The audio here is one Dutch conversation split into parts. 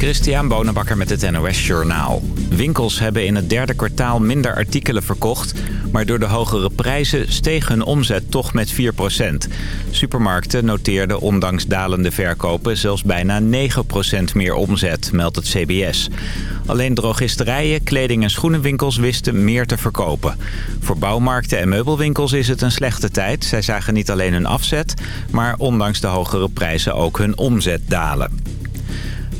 Christian Bonenbakker met het NOS Journaal. Winkels hebben in het derde kwartaal minder artikelen verkocht... maar door de hogere prijzen steeg hun omzet toch met 4% Supermarkten noteerden ondanks dalende verkopen zelfs bijna 9% meer omzet, meldt het CBS. Alleen drogisterijen, kleding- en schoenenwinkels wisten meer te verkopen. Voor bouwmarkten en meubelwinkels is het een slechte tijd. Zij zagen niet alleen hun afzet, maar ondanks de hogere prijzen ook hun omzet dalen.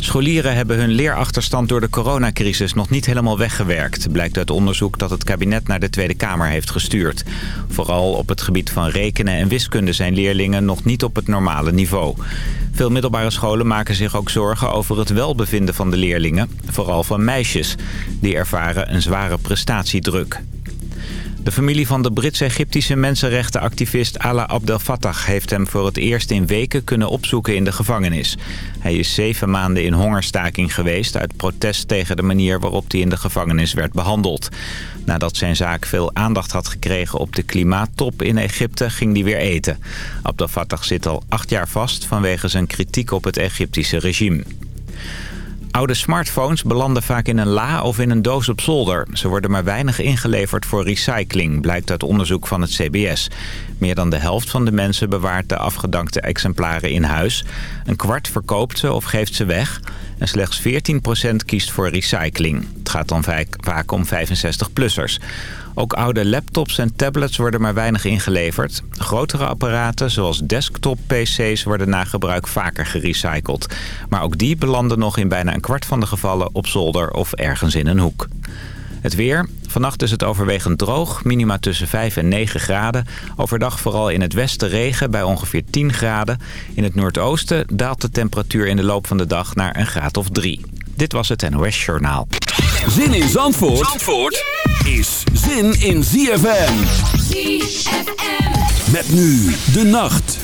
Scholieren hebben hun leerachterstand door de coronacrisis nog niet helemaal weggewerkt. Blijkt uit onderzoek dat het kabinet naar de Tweede Kamer heeft gestuurd. Vooral op het gebied van rekenen en wiskunde zijn leerlingen nog niet op het normale niveau. Veel middelbare scholen maken zich ook zorgen over het welbevinden van de leerlingen. Vooral van meisjes. Die ervaren een zware prestatiedruk. De familie van de Brits-Egyptische mensenrechtenactivist Alaa Abdel Fattah... heeft hem voor het eerst in weken kunnen opzoeken in de gevangenis. Hij is zeven maanden in hongerstaking geweest... uit protest tegen de manier waarop hij in de gevangenis werd behandeld. Nadat zijn zaak veel aandacht had gekregen op de klimaattop in Egypte... ging hij weer eten. Abdel Fattah zit al acht jaar vast vanwege zijn kritiek op het Egyptische regime. Oude smartphones belanden vaak in een la of in een doos op zolder. Ze worden maar weinig ingeleverd voor recycling, blijkt uit onderzoek van het CBS. Meer dan de helft van de mensen bewaart de afgedankte exemplaren in huis. Een kwart verkoopt ze of geeft ze weg. En slechts 14% kiest voor recycling. Het gaat dan vaak om 65-plussers. Ook oude laptops en tablets worden maar weinig ingeleverd. Grotere apparaten, zoals desktop-pc's, worden na gebruik vaker gerecycled. Maar ook die belanden nog in bijna een kwart van de gevallen op zolder of ergens in een hoek. Het weer. Vannacht is het overwegend droog. Minima tussen 5 en 9 graden. Overdag vooral in het westen regen bij ongeveer 10 graden. In het noordoosten daalt de temperatuur in de loop van de dag naar een graad of 3. Dit was het NOS Journaal. Zin in Zandvoort, Zandvoort is zin in ZFM. ZFM. Met nu de nacht.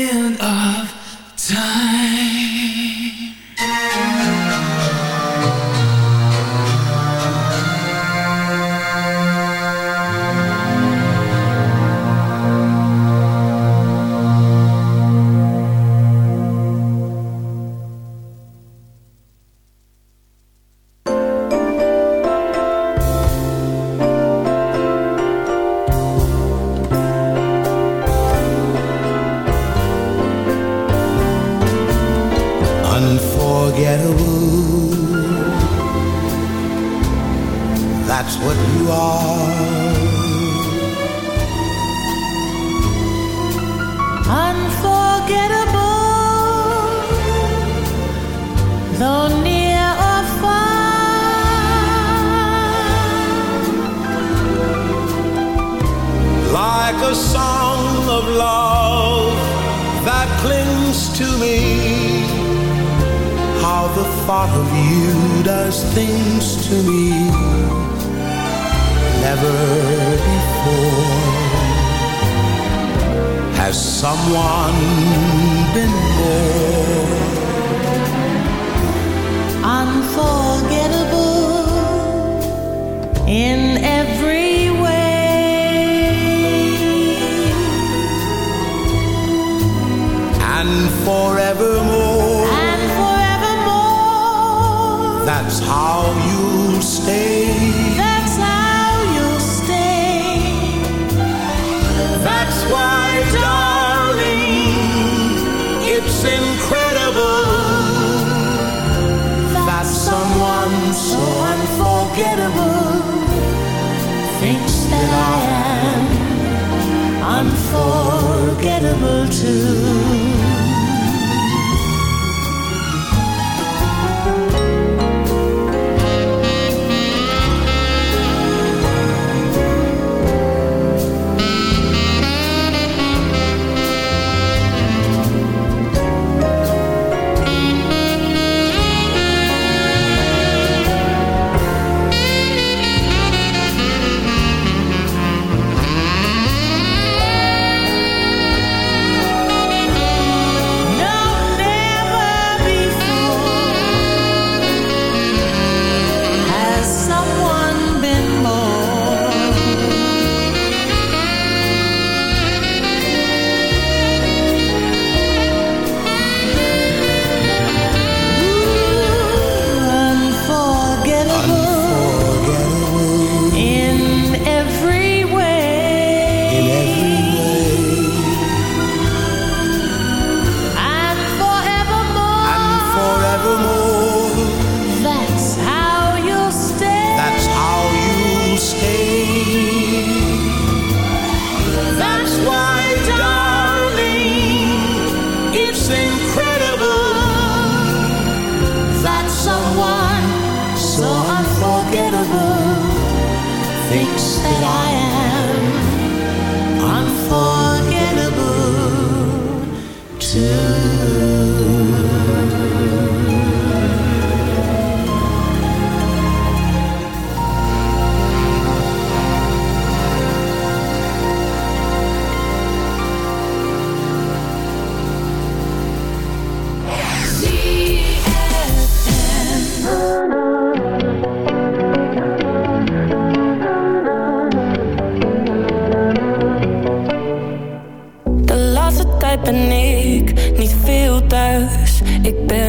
end of time. unforgettable too.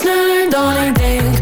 snurkt dan ik denk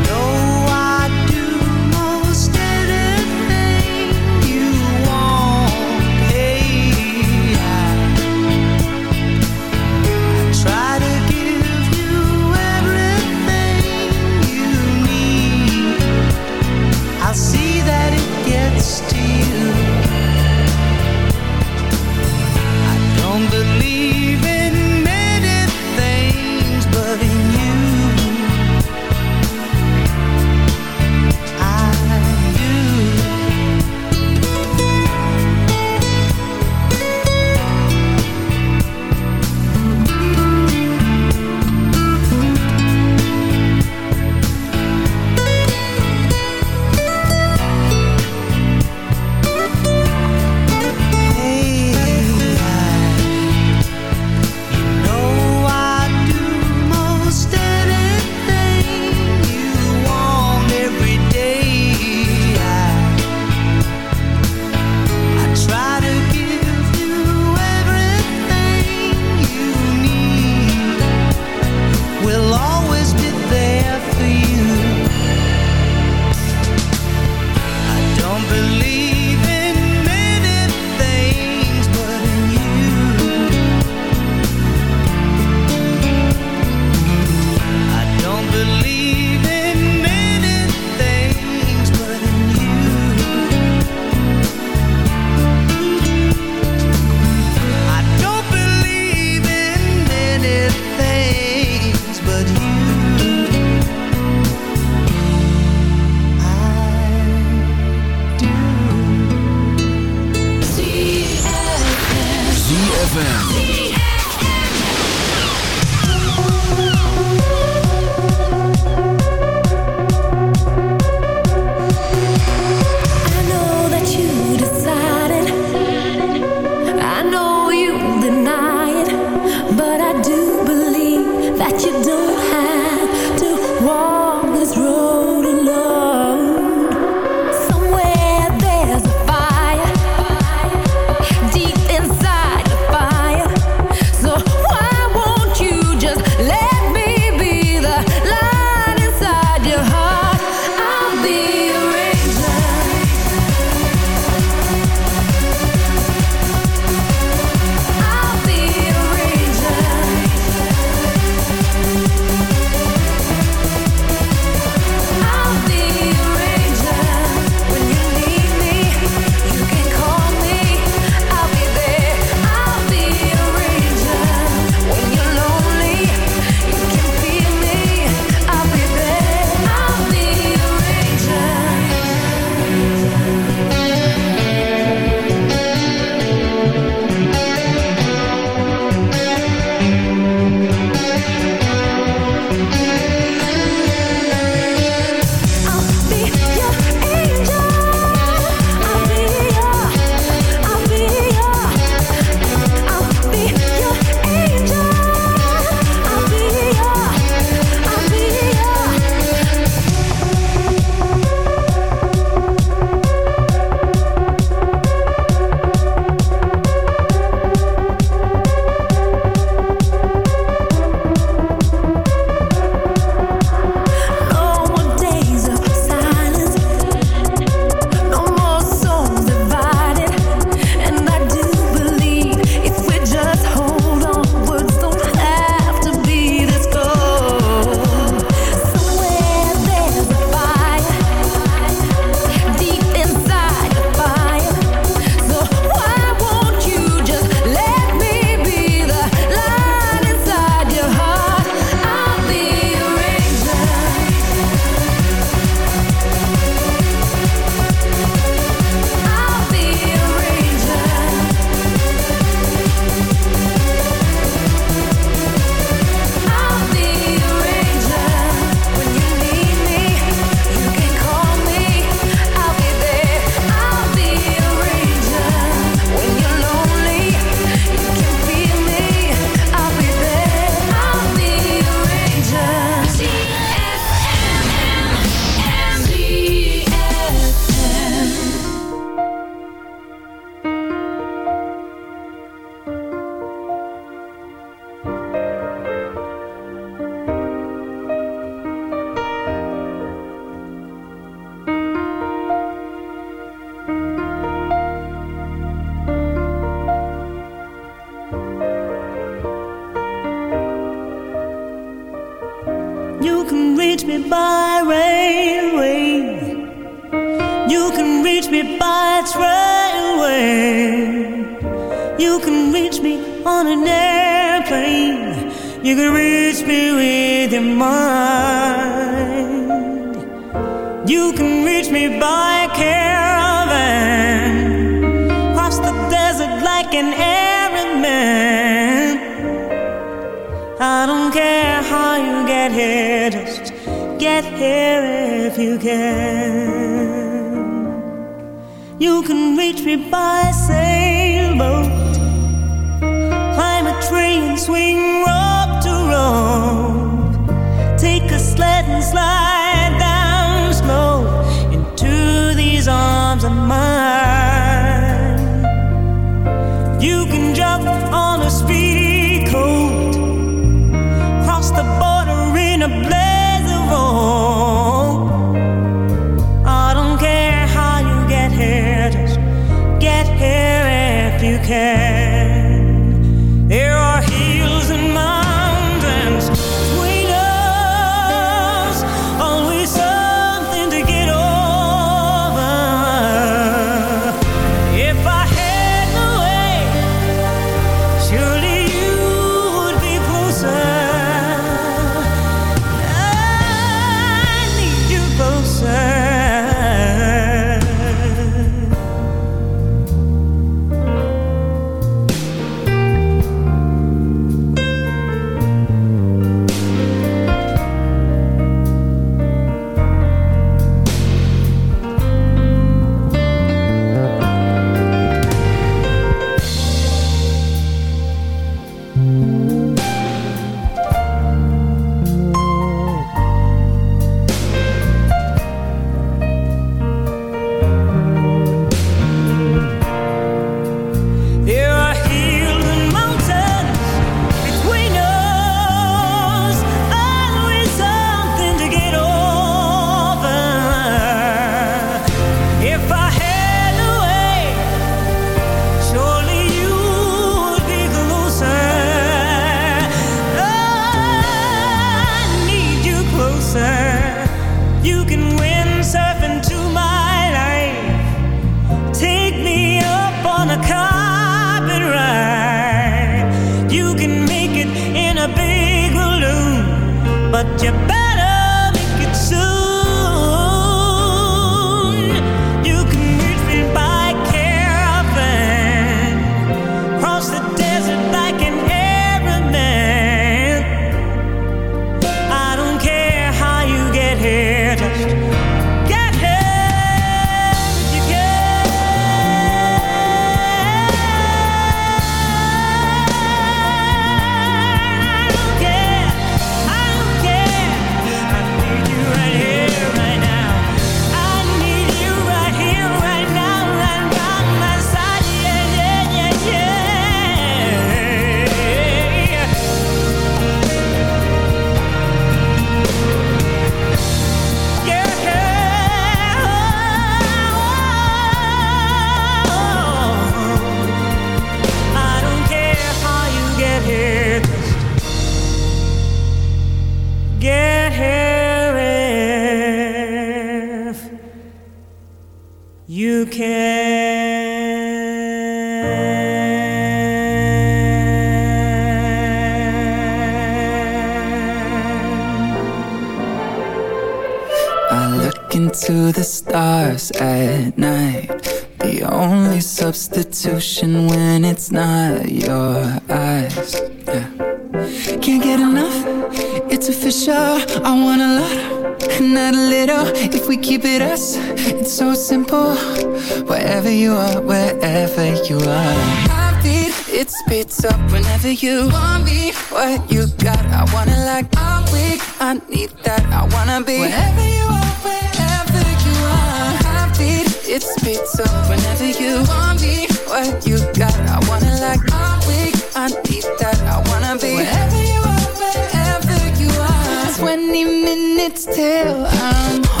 you are, wherever you are. Heartbeat, it spits up whenever you want me, what you got, I wanna like I'm weak, I need that, I wanna be Wherever you are, wherever you are. Heartbeat, it speeds up whenever you want me, what you got, I wanna like I'm weak, I need that, I wanna be Wherever you are, wherever you are. 20 minutes till I'm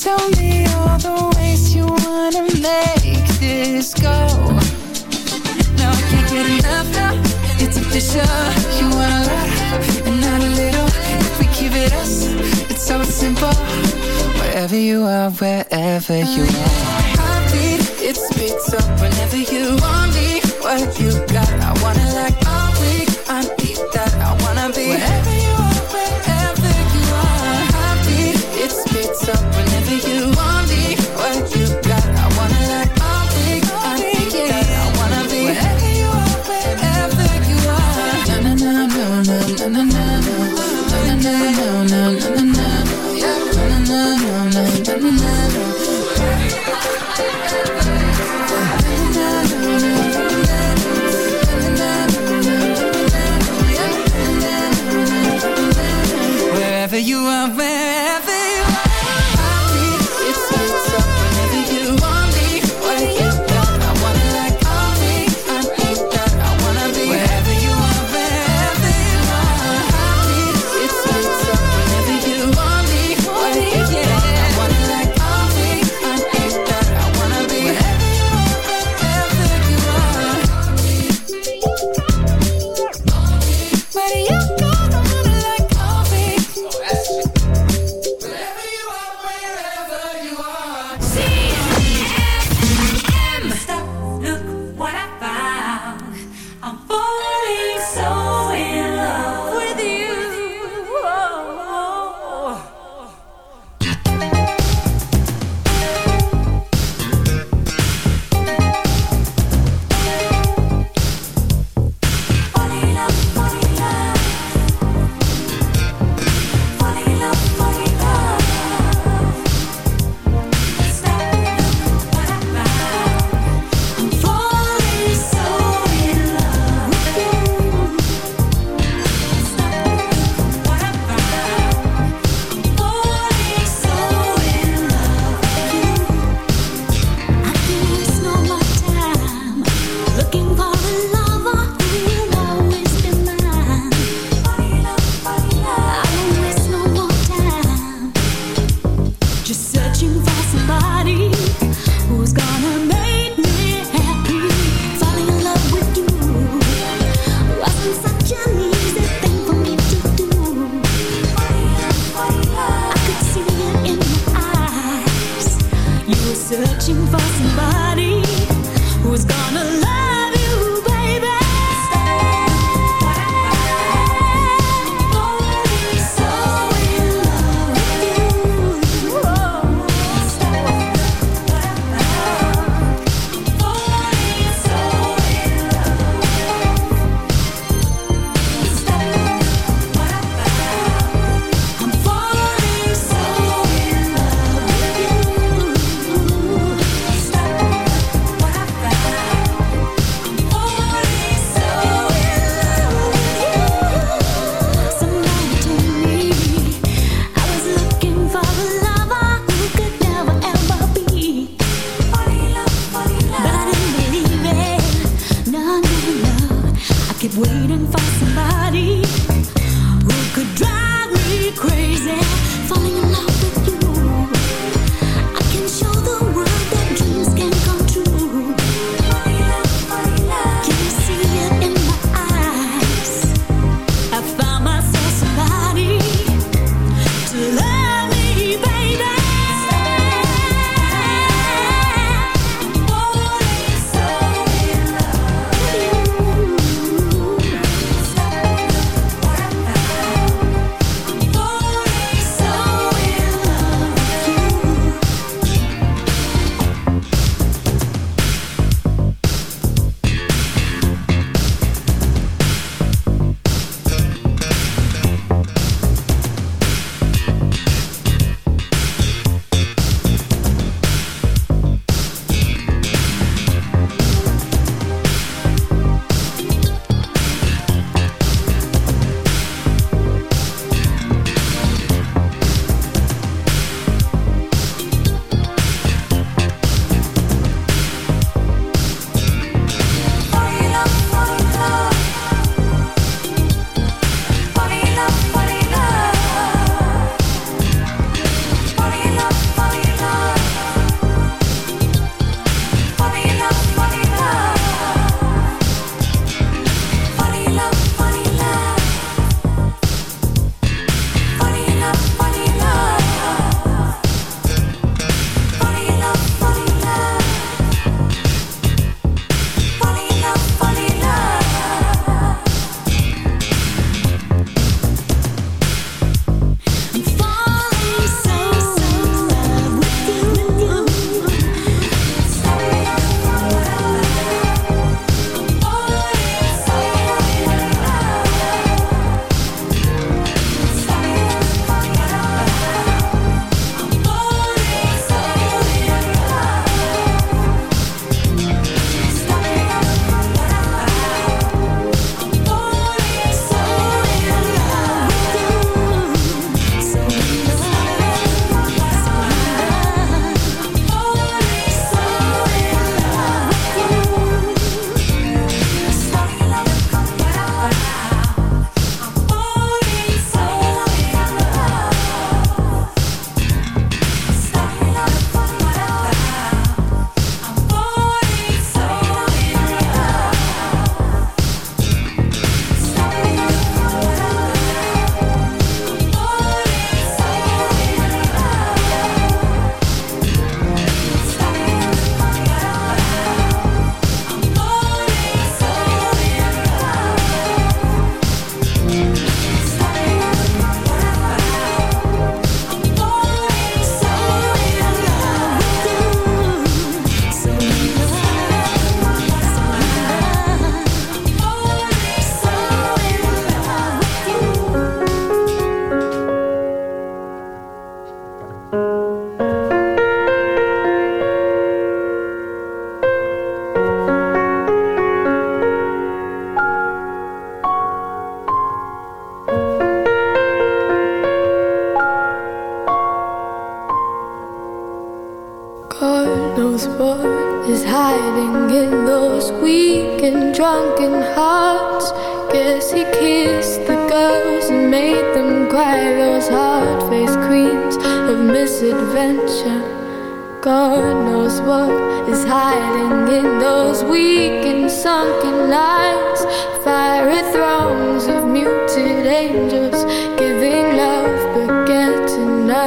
tell me all the ways you wanna make this go. Now I can't get enough now. It's official. You want a lot and not a little. If we keep it us It's so simple. Wherever you are, wherever you are. Heartbeat, it speeds up whenever you want me. What you got, I wanna like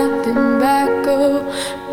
nothing back. Oh.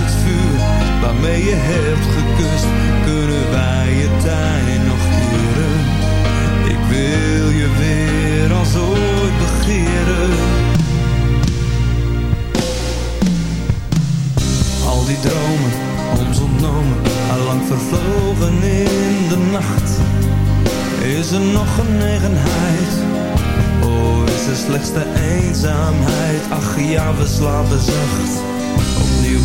het vuur waarmee je hebt gekust, kunnen wij je tijd nog keren. Ik wil je weer als ooit begeren. Al die dromen, ons ontnomen, lang vervlogen in de nacht. Is er nog een eigenheid? Oh, is er slechts de eenzaamheid? Ach ja, we slapen zacht.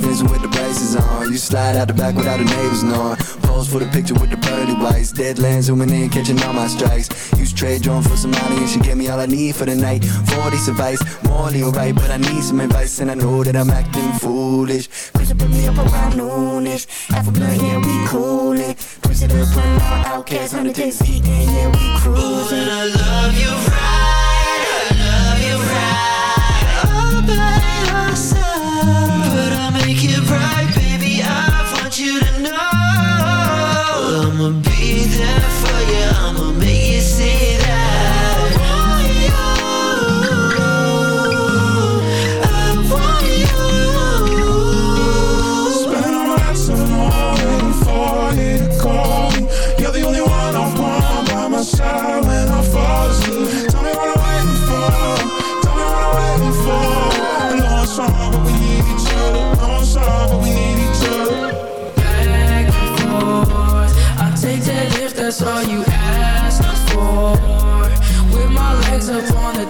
Vincent with the braces on. You slide out the back without the neighbors knowing. Pose for the picture with the pearly whites. Deadlands zooming in, catching all my strikes. Use trade drone for some money and she gave me all I need for the night. 40 advice, morally alright, but I need some advice and I know that I'm acting foolish. Push it, me up around noonish. Alpha blood, yeah, we coolin'. Push it up, put on outcasts on the days yeah, we cruising. I love you right, all you ask for. With my legs up on the